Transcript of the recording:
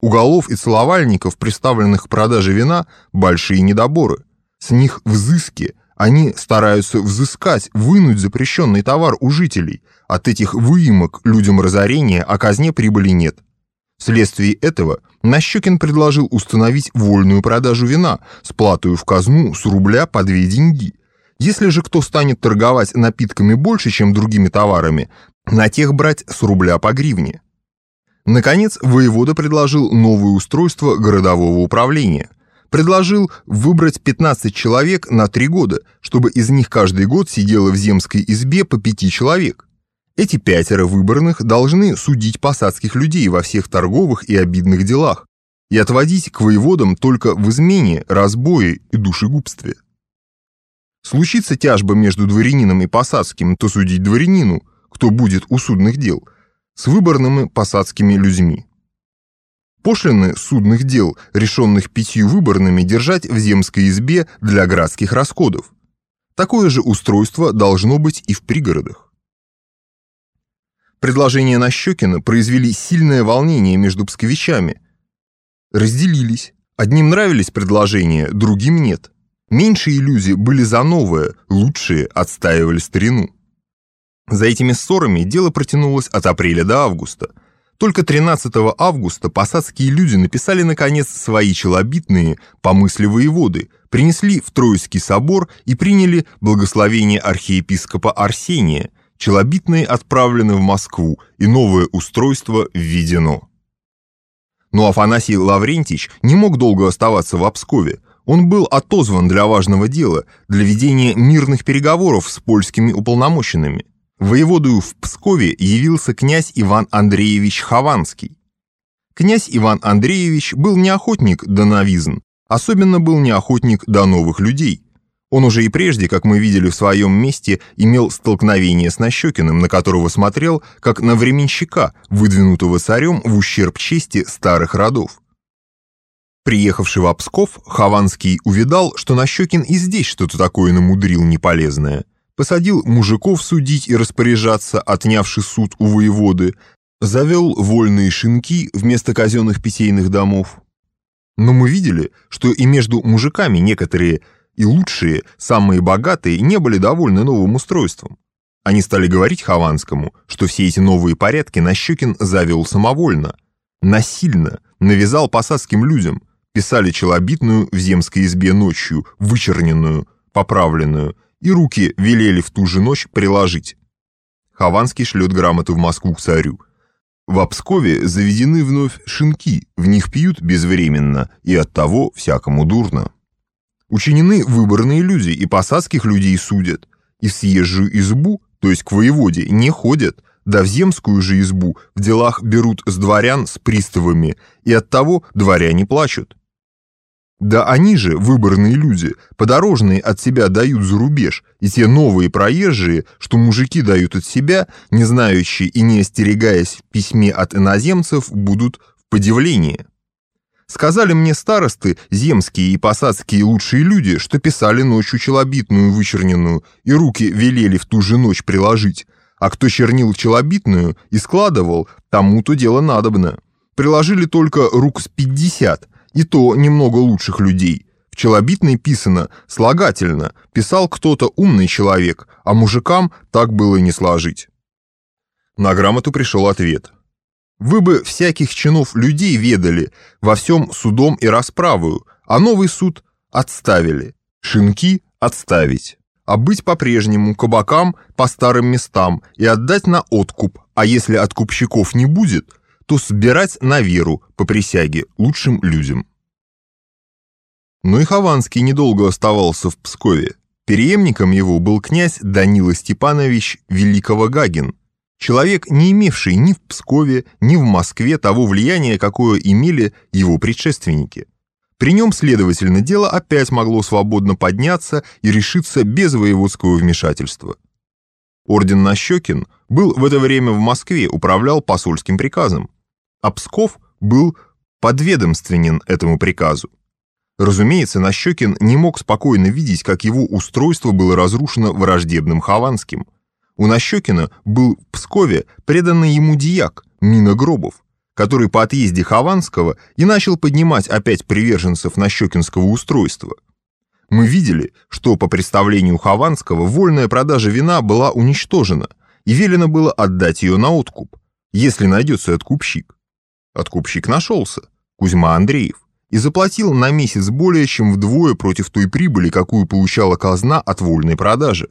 У голов и целовальников, представленных к продаже вина, большие недоборы. С них взыски, они стараются взыскать, вынуть запрещенный товар у жителей. От этих выемок людям разорения, а казне прибыли нет. Вследствие этого Нащекин предложил установить вольную продажу вина с платой в казну с рубля по две деньги. Если же кто станет торговать напитками больше, чем другими товарами, на тех брать с рубля по гривне. Наконец, воевода предложил новое устройство городового управления. Предложил выбрать 15 человек на три года, чтобы из них каждый год сидело в земской избе по пяти человек. Эти пятеро выборных должны судить посадских людей во всех торговых и обидных делах и отводить к воеводам только в измене, разбое и душегубстве. Случится тяжба между дворянином и посадским, то судить дворянину, кто будет у судных дел – с выборными посадскими людьми. Пошлины судных дел, решенных пятью выборными, держать в земской избе для градских расходов. Такое же устройство должно быть и в пригородах. Предложения Нащекина произвели сильное волнение между псковичами. Разделились. Одним нравились предложения, другим нет. Меньшие люди были за новое, лучшие отстаивали старину. За этими ссорами дело протянулось от апреля до августа. Только 13 августа посадские люди написали, наконец, свои челобитные по воеводы, принесли в Троицкий собор и приняли благословение архиепископа Арсения. Челобитные отправлены в Москву, и новое устройство введено. Но Афанасий Лаврентич не мог долго оставаться в Обскове. Он был отозван для важного дела, для ведения мирных переговоров с польскими уполномоченными. Воеводою в Пскове явился князь Иван Андреевич Хованский. Князь Иван Андреевич был не охотник до новизн, особенно был не охотник до новых людей. Он уже и прежде, как мы видели в своем месте, имел столкновение с Нащекиным, на которого смотрел, как на временщика, выдвинутого царем в ущерб чести старых родов. Приехавший в Псков, Хованский увидал, что Нащекин и здесь что-то такое намудрил неполезное – посадил мужиков судить и распоряжаться, отнявший суд у воеводы, завел вольные шинки вместо казенных питейных домов. Но мы видели, что и между мужиками некоторые и лучшие, самые богатые, не были довольны новым устройством. Они стали говорить Хованскому, что все эти новые порядки Нащекин завел самовольно, насильно, навязал посадским людям, писали челобитную в земской избе ночью, вычерненную, поправленную, и руки велели в ту же ночь приложить. Хованский шлет грамоту в Москву к царю. В Обскове заведены вновь шинки, в них пьют безвременно, и от того всякому дурно. Учинены выборные люди, и посадских людей судят, и в съезжую избу, то есть к воеводе, не ходят, да в земскую же избу в делах берут с дворян с приставами, и от того дворяне плачут. Да они же, выборные люди, подорожные от себя дают за рубеж, и те новые проезжие, что мужики дают от себя, не знающие и не остерегаясь в письме от иноземцев, будут в подивлении. Сказали мне старосты, земские и посадские лучшие люди, что писали ночью челобитную вычерненную, и руки велели в ту же ночь приложить, а кто чернил челобитную и складывал, тому-то дело надобно. Приложили только рук с пятьдесят – и то немного лучших людей. В челобитной писано слагательно, писал кто-то умный человек, а мужикам так было не сложить. На грамоту пришел ответ. Вы бы всяких чинов людей ведали, во всем судом и расправою, а новый суд отставили, шинки отставить, а быть по-прежнему кабакам по старым местам и отдать на откуп, а если откупщиков не будет, то собирать на веру по присяге лучшим людям. Но и Хованский недолго оставался в Пскове. Переемником его был князь Данила Степанович Великого Гагин, человек, не имевший ни в Пскове, ни в Москве того влияния, какое имели его предшественники. При нем, следовательно, дело опять могло свободно подняться и решиться без воеводского вмешательства. Орден Нащекин был в это время в Москве, управлял посольским приказом а Псков был подведомственен этому приказу. Разумеется, Нащекин не мог спокойно видеть, как его устройство было разрушено враждебным Хованским. У Нащекина был в Пскове преданный ему дьяк, Мина Гробов, который по отъезде Хованского и начал поднимать опять приверженцев Нащекинского устройства. Мы видели, что по представлению Хованского вольная продажа вина была уничтожена, и велено было отдать ее на откуп, если найдется откупщик. Откупщик нашелся, Кузьма Андреев, и заплатил на месяц более чем вдвое против той прибыли, какую получала казна от вольной продажи.